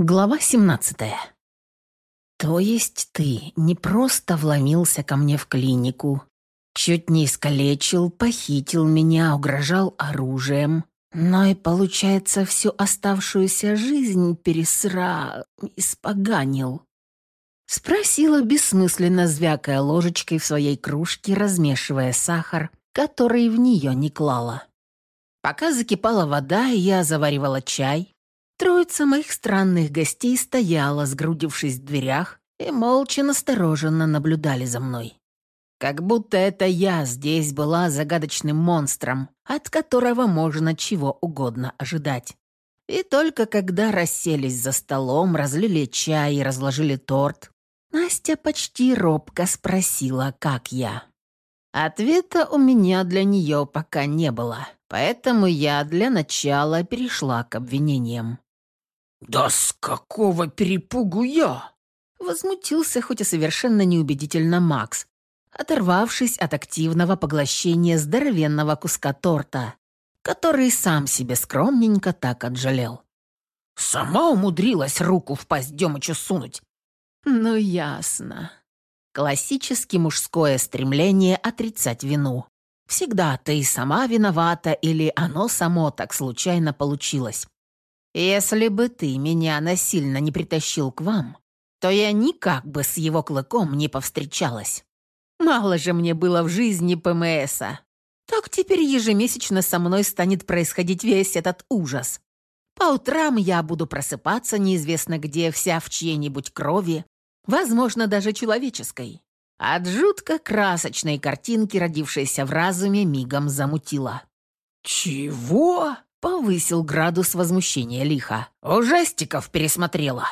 Глава 17. То есть ты не просто вломился ко мне в клинику, чуть не искалечил, похитил меня, угрожал оружием, но и, получается, всю оставшуюся жизнь пересра... испоганил. Спросила, бессмысленно звякая ложечкой в своей кружке, размешивая сахар, который в нее не клала. Пока закипала вода, я заваривала чай, Троица моих странных гостей стояла, сгрудившись в дверях, и молча настороженно наблюдали за мной. Как будто это я здесь была загадочным монстром, от которого можно чего угодно ожидать. И только когда расселись за столом, разлили чай и разложили торт, Настя почти робко спросила, как я. Ответа у меня для нее пока не было, поэтому я для начала перешла к обвинениям. «Да с какого перепугу я?» Возмутился, хоть и совершенно неубедительно Макс, оторвавшись от активного поглощения здоровенного куска торта, который сам себе скромненько так отжалел. «Сама умудрилась руку в пасть Демычу сунуть». «Ну, ясно. Классически мужское стремление отрицать вину. Всегда ты сама виновата или оно само так случайно получилось. Если бы ты меня насильно не притащил к вам, то я никак бы с его клыком не повстречалась. Мало же мне было в жизни ПМСа. Так теперь ежемесячно со мной станет происходить весь этот ужас. По утрам я буду просыпаться неизвестно где, вся в чьей-нибудь крови, возможно, даже человеческой. От жутко красочной картинки, родившейся в разуме, мигом замутила. «Чего?» Повысил градус возмущения лиха. «Ужастиков пересмотрела!»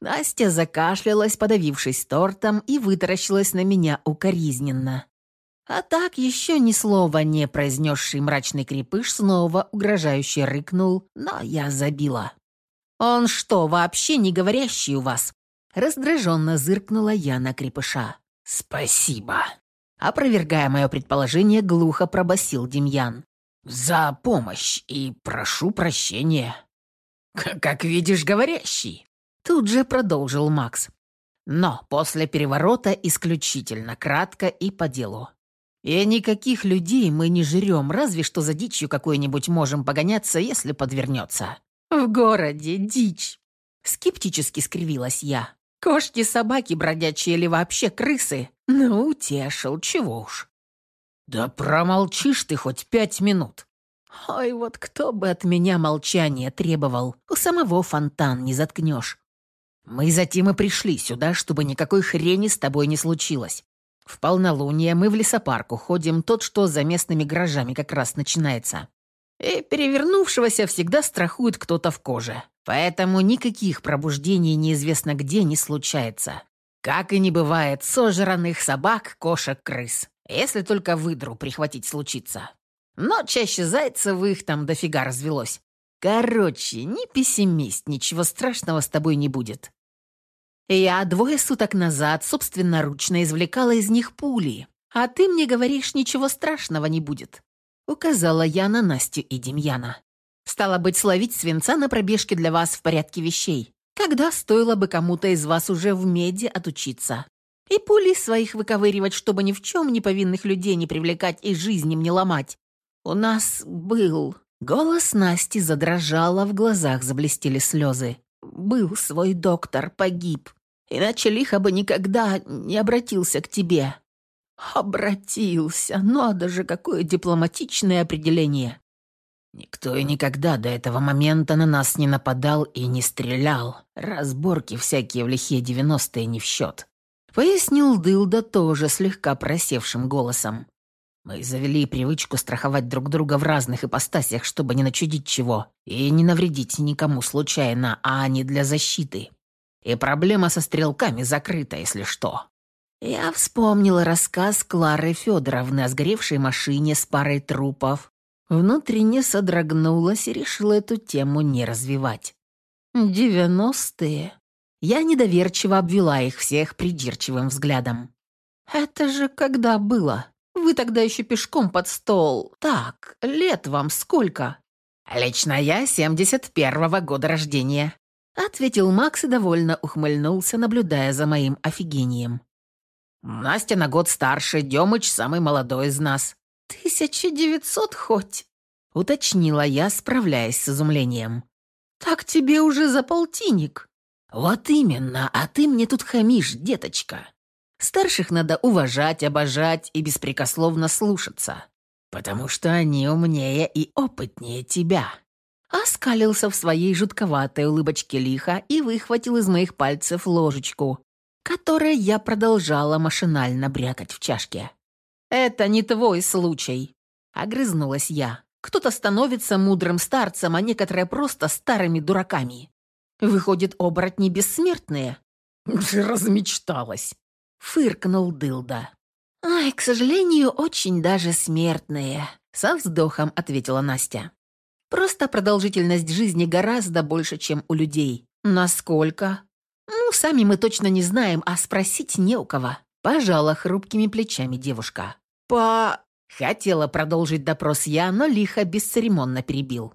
Настя закашлялась, подавившись тортом, и вытаращилась на меня укоризненно. А так еще ни слова не произнесший мрачный крепыш снова угрожающе рыкнул, но я забила. «Он что, вообще не говорящий у вас?» Раздраженно зыркнула я на крепыша. «Спасибо!» Опровергая мое предположение, глухо пробасил Демьян за помощь и прошу прощения. Как видишь, говорящий. Тут же продолжил Макс. Но после переворота исключительно кратко и по делу. И никаких людей мы не жрем, разве что за дичью какой-нибудь можем погоняться, если подвернется. В городе дичь. Скептически скривилась я. Кошки, собаки бродячие или вообще крысы? Ну, утешил, чего уж. «Да промолчишь ты хоть пять минут!» «Ой, вот кто бы от меня молчание требовал, у самого фонтан не заткнешь. Мы затем и пришли сюда, чтобы никакой хрени с тобой не случилось. В полнолуние мы в лесопарк уходим, тот, что за местными гаражами как раз начинается. И перевернувшегося всегда страхует кто-то в коже. Поэтому никаких пробуждений неизвестно где не случается. Как и не бывает сожранных собак, кошек, крыс. Если только выдру прихватить случится. Но чаще зайцев их там дофига развелось. Короче, не пессимист, ничего страшного с тобой не будет. Я двое суток назад собственноручно извлекала из них пули, а ты мне говоришь, ничего страшного не будет. Указала я на Настю и Демьяна. Стало быть, словить свинца на пробежке для вас в порядке вещей. Когда стоило бы кому-то из вас уже в меди отучиться? И пули своих выковыривать, чтобы ни в чем не повинных людей не привлекать и жизнь им не ломать. У нас был... Голос Насти задрожал, в глазах заблестели слезы. Был свой доктор, погиб. Иначе лихо бы никогда не обратился к тебе. Обратился. Надо же, какое дипломатичное определение. Никто и никогда до этого момента на нас не нападал и не стрелял. Разборки всякие в лихие девяностые не в счет. Пояснил Дылда тоже слегка просевшим голосом. Мы завели привычку страховать друг друга в разных ипостасях, чтобы не начудить чего и не навредить никому случайно, а не для защиты. И проблема со стрелками закрыта, если что. Я вспомнила рассказ Клары Федоровны о сгоревшей машине с парой трупов. Внутренне содрогнулась и решила эту тему не развивать. «Девяностые», я недоверчиво обвела их всех придирчивым взглядом. «Это же когда было? Вы тогда еще пешком под стол. Так, лет вам сколько?» «Лично я 71-го года рождения», — ответил Макс и довольно ухмыльнулся, наблюдая за моим офигением. «Настя на год старше, Демыч самый молодой из нас». «Тысяча девятьсот хоть?» — уточнила я, справляясь с изумлением. «Так тебе уже за полтинник». «Вот именно, а ты мне тут хамишь, деточка. Старших надо уважать, обожать и беспрекословно слушаться, потому что они умнее и опытнее тебя». Оскалился в своей жутковатой улыбочке лихо и выхватил из моих пальцев ложечку, которой я продолжала машинально брякать в чашке. «Это не твой случай», — огрызнулась я. «Кто-то становится мудрым старцем, а некоторые просто старыми дураками. Выходит, оборотни бессмертные?» «Размечталась», — фыркнул Дылда. «Ай, к сожалению, очень даже смертные», — со вздохом ответила Настя. «Просто продолжительность жизни гораздо больше, чем у людей. Насколько?» «Ну, сами мы точно не знаем, а спросить не у кого», — пожала хрупкими плечами девушка. «По...» — хотела продолжить допрос я, но лихо бесцеремонно перебил.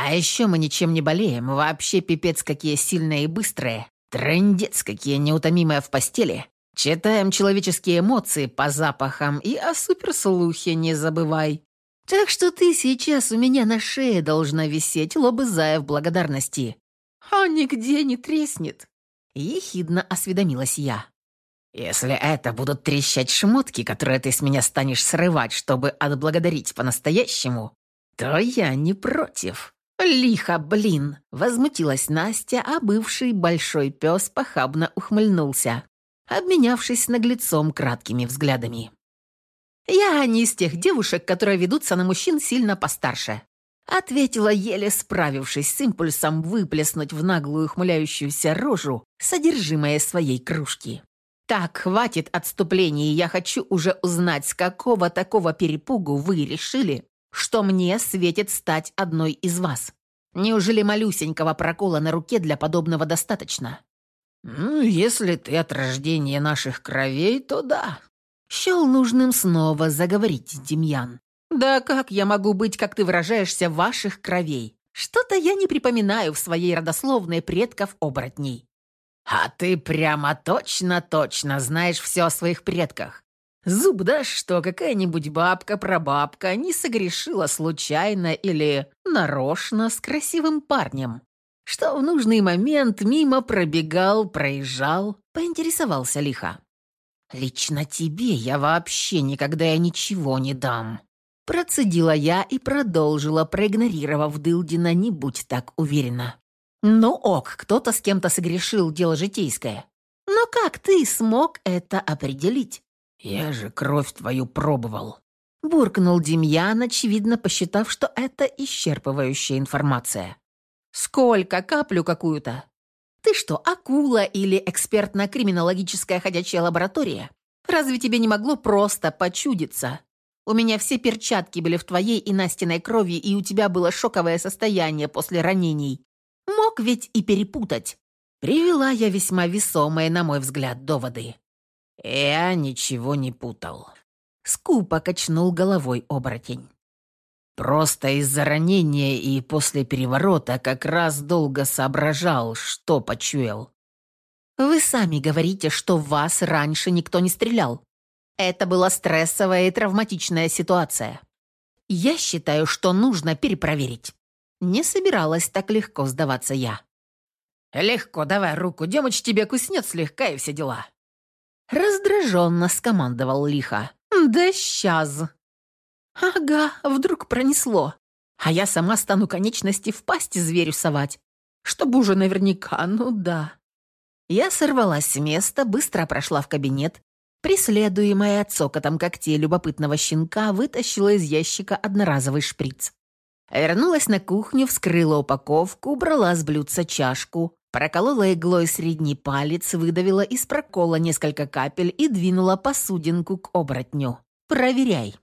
«А еще мы ничем не болеем, вообще пипец какие сильные и быстрые, трындец какие неутомимые в постели. Читаем человеческие эмоции по запахам и о суперслухе не забывай. Так что ты сейчас у меня на шее должна висеть, лобызая в благодарности. А нигде не треснет. Ехидно осведомилась я. «Если это будут трещать шмотки, которые ты с меня станешь срывать, чтобы отблагодарить по-настоящему, то я не против». «Лихо, блин!» — возмутилась Настя, а бывший большой пес похабно ухмыльнулся, обменявшись наглецом краткими взглядами. «Я не из тех девушек, которые ведутся на мужчин сильно постарше. Ответила, еле справившись с импульсом выплеснуть в наглую ухмыляющуюся рожу содержимое своей кружки. «Так, хватит отступлений, я хочу уже узнать, с какого такого перепугу вы решили, что мне светит стать одной из вас. Неужели малюсенького прокола на руке для подобного достаточно?» «Ну, если ты от рождения наших кровей, то да». Счел нужным снова заговорить Демьян. «Да как я могу быть, как ты выражаешься, ваших кровей? Что-то я не припоминаю в своей родословной предков оборотней». «А ты прямо точно-точно знаешь все о своих предках. Зуб дашь, что какая-нибудь бабка-прабабка не согрешила случайно или нарочно с красивым парнем, что в нужный момент мимо пробегал, проезжал, поинтересовался лихо. «Лично тебе я вообще никогда и ничего не дам», Процедила я и продолжила, проигнорировав Дылдина, не будь так уверена. «Ну ок, кто-то с кем-то согрешил, дело житейское. Но как ты смог это определить?» «Я же кровь твою пробовал», — буркнул Демьян, очевидно посчитав, что это исчерпывающая информация. «Сколько? Каплю какую-то? Ты что, акула или экспертно-криминологическая ходячая лаборатория? Разве тебе не могло просто почудиться?» У меня все перчатки были в твоей и Настиной крови, и у тебя было шоковое состояние после ранений. Мог ведь и перепутать. Привела я весьма весомые, на мой взгляд, доводы. Я ничего не путал. Скупо качнул головой оборотень. Просто из-за ранения и после переворота как раз долго соображал, что почуял. Вы сами говорите, что в вас раньше никто не стрелял. Это была стрессовая и травматичная ситуация. Я считаю, что нужно перепроверить. Не собиралась так легко сдаваться я. «Легко, давай руку, Демыч тебе куснет слегка и все дела». Раздраженно скомандовал лихо. «Да сейчас». «Ага, вдруг пронесло. А я сама стану конечности в пасти зверю совать. Чтобы уже наверняка, ну да». Я сорвалась с места, быстро прошла в кабинет, Преследуемая цокотом когтей любопытного щенка вытащила из ящика одноразовый шприц. Вернулась на кухню, вскрыла упаковку, убрала с блюдца чашку, проколола иглой средний палец, выдавила из прокола несколько капель и двинула посудинку к оборотню. «Проверяй».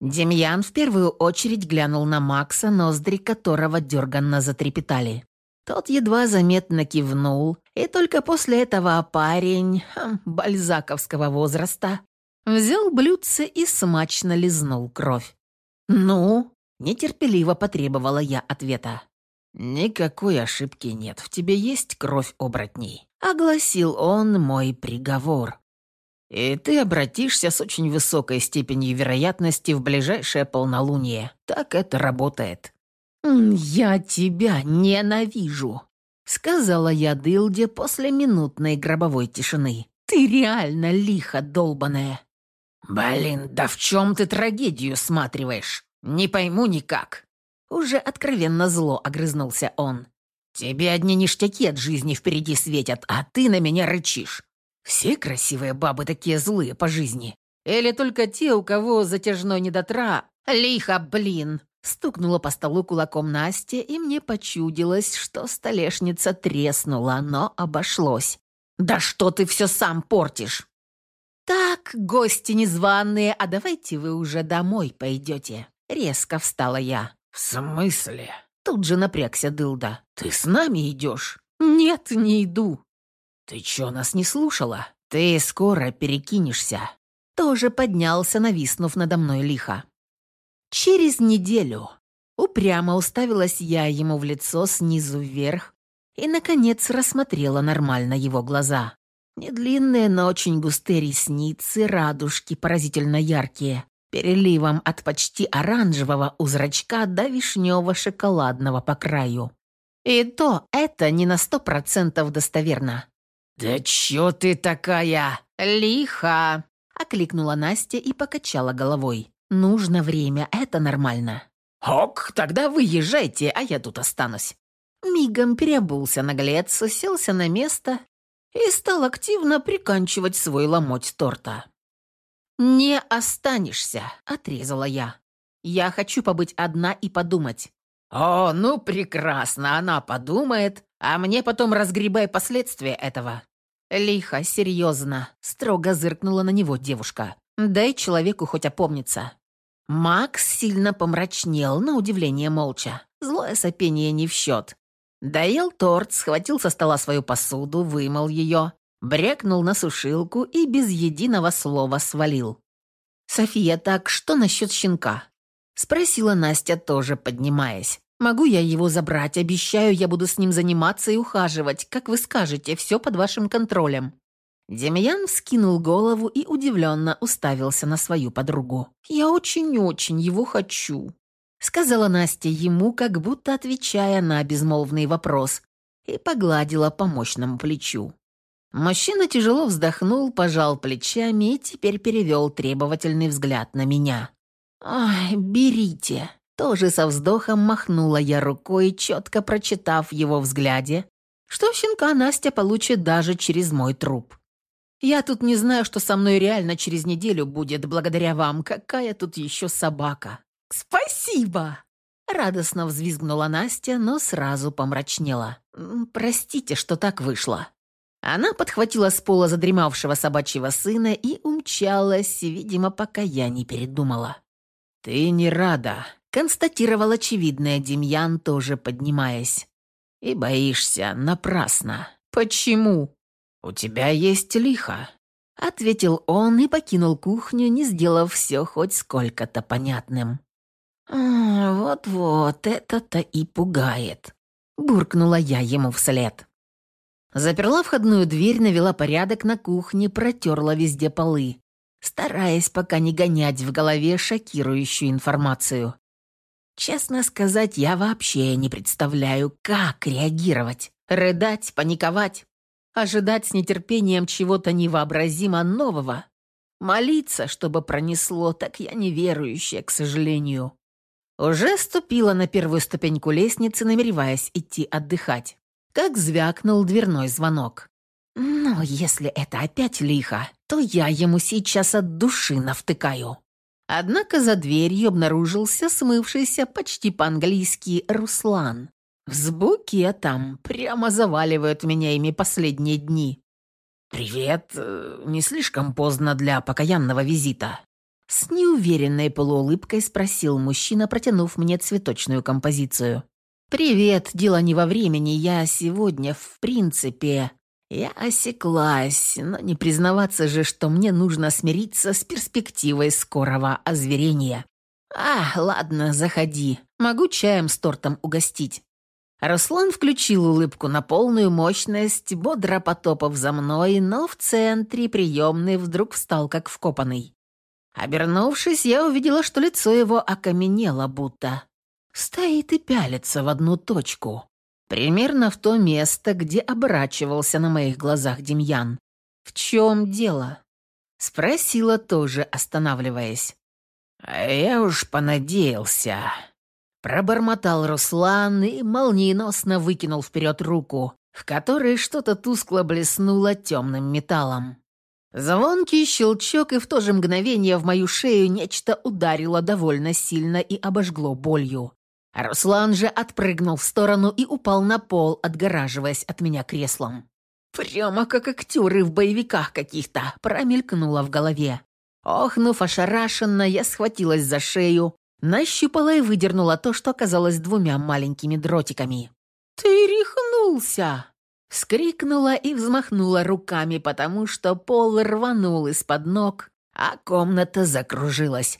Демьян в первую очередь глянул на Макса, ноздри которого дерганно затрепетали. Тот едва заметно кивнул, и только после этого парень хм, бальзаковского возраста взял блюдце и смачно лизнул кровь. «Ну?» – нетерпеливо потребовала я ответа. «Никакой ошибки нет, в тебе есть кровь оборотней», — огласил он мой приговор. «И ты обратишься с очень высокой степенью вероятности в ближайшее полнолуние. Так это работает». «Я тебя ненавижу», — сказала я Дылде после минутной гробовой тишины. «Ты реально лихо долбаная». «Блин, да в чем ты трагедию сматриваешь? Не пойму никак». Уже откровенно зло огрызнулся он. «Тебе одни ништяки от жизни впереди светят, а ты на меня рычишь. Все красивые бабы такие злые по жизни. Или только те, у кого затяжной недотра... Лихо, блин!» Стукнула по столу кулаком Настя, и мне почудилось, что столешница треснула, но обошлось. «Да что ты все сам портишь!» «Так, гости незваные, а давайте вы уже домой пойдете». Резко встала я. «В смысле?» Тут же напрягся Дылда. «Ты с нами идешь?» «Нет, не иду». «Ты чё, нас не слушала? Ты скоро перекинешься». Тоже поднялся, нависнув надо мной лихо. Через неделю упрямо уставилась я ему в лицо снизу вверх и, наконец, рассмотрела нормально его глаза. Недлинные, но очень густые ресницы, радужки поразительно яркие, переливом от почти оранжевого у зрачка до вишнево-шоколадного по краю. И то это не на сто процентов достоверно. «Да чё ты такая?» «Лиха!» — окликнула Настя и покачала головой. Нужно время, это нормально. Ок, тогда вы езжайте, а я тут останусь. Мигом переобулся наглец, селся на место и стал активно приканчивать свой ломоть торта. «Не останешься», — отрезала я. «Я хочу побыть одна и подумать». «О, ну прекрасно, она подумает, а мне потом разгребай последствия этого». Лихо, серьезно, строго зыркнула на него девушка. «Дай человеку хоть опомниться». Макс сильно помрачнел, на удивление молча. Злое сопение не в счет. Доел торт, схватил со стола свою посуду, вымыл ее, брякнул на сушилку и без единого слова свалил. «София, так что насчет щенка?» Спросила Настя, тоже поднимаясь. «Могу я его забрать? Обещаю, я буду с ним заниматься и ухаживать. Как вы скажете, все под вашим контролем». Демьян вскинул голову и удивленно уставился на свою подругу. «Я очень-очень его хочу», — сказала Настя ему, как будто отвечая на безмолвный вопрос, и погладила по мощному плечу. Мужчина тяжело вздохнул, пожал плечами и теперь перевел требовательный взгляд на меня. «Ай, берите!» Тоже со вздохом махнула я рукой, четко прочитав его взгляде, что щенка Настя получит даже через мой труп. Я тут не знаю, что со мной реально через неделю будет, благодаря вам. Какая тут еще собака?» «Спасибо!» Радостно взвизгнула Настя, но сразу помрачнела. «Простите, что так вышло». Она подхватила с пола задремавшего собачьего сына и умчалась, видимо, пока я не передумала. «Ты не рада», — констатировал очевидное Демьян, тоже поднимаясь. «И боишься напрасно». «Почему?» «У тебя есть лихо», — ответил он и покинул кухню, не сделав все хоть сколько-то понятным. «А, «Вот-вот, это-то и пугает», — буркнула я ему вслед. Заперла входную дверь, навела порядок на кухне, протерла везде полы, стараясь пока не гонять в голове шокирующую информацию. Честно сказать, я вообще не представляю, как реагировать. Рыдать, паниковать ожидать с нетерпением чего-то невообразимо нового. Молиться, чтобы пронесло, так я неверующая, к сожалению. Уже ступила на первую ступеньку лестницы, намереваясь идти отдыхать, как звякнул дверной звонок. Но если это опять лихо, то я ему сейчас от души навтыкаю. Однако за дверью обнаружился смывшийся почти по-английски Руслан. С там прямо заваливают меня ими последние дни. «Привет. Э, не слишком поздно для покаянного визита?» С неуверенной полуулыбкой спросил мужчина, протянув мне цветочную композицию. «Привет. Дело не во времени. Я сегодня, в принципе...» Я осеклась, но не признаваться же, что мне нужно смириться с перспективой скорого озверения. «А, ладно, заходи. Могу чаем с тортом угостить». Руслан включил улыбку на полную мощность, бодро потопав за мной, но в центре приемный вдруг встал как вкопанный. Обернувшись, я увидела, что лицо его окаменело будто. Стоит и пялится в одну точку. Примерно в то место, где оборачивался на моих глазах Демьян. «В чем дело?» Спросила тоже, останавливаясь. «А я уж понадеялся». Пробормотал Руслан и молниеносно выкинул вперед руку, в которой что-то тускло блеснуло темным металлом. Звонкий щелчок, и в то же мгновение в мою шею нечто ударило довольно сильно и обожгло болью. Руслан же отпрыгнул в сторону и упал на пол, отгораживаясь от меня креслом. Прямо как актеры в боевиках каких-то, промелькнуло в голове. Охнув ошарашенно, я схватилась за шею, нащупала и выдернула то, что оказалось двумя маленькими дротиками. «Ты рехнулся!» Вскрикнула и взмахнула руками, потому что пол рванул из-под ног, а комната закружилась.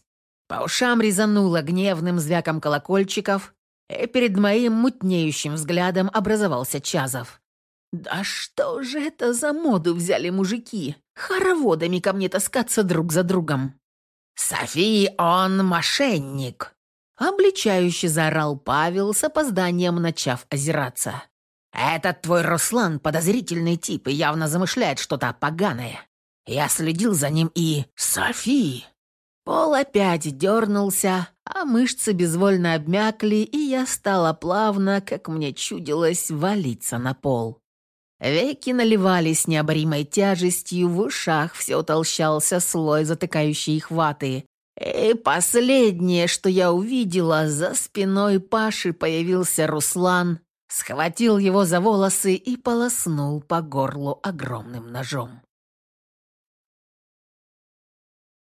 По ушам резануло гневным звяком колокольчиков, и перед моим мутнеющим взглядом образовался Чазов. «Да что же это за моду взяли мужики? Хороводами ко мне таскаться друг за другом!» «Софи, он мошенник!» Обличающе заорал Павел, с опозданием начав озираться. «Этот твой Руслан подозрительный тип и явно замышляет что-то поганое. Я следил за ним и... Софи!» Пол опять дернулся, а мышцы безвольно обмякли, и я стала плавно, как мне чудилось, валиться на пол. Веки наливались необоримой тяжестью, в ушах все утолщался слой затыкающей их ваты. И последнее, что я увидела, за спиной Паши появился Руслан, схватил его за волосы и полоснул по горлу огромным ножом.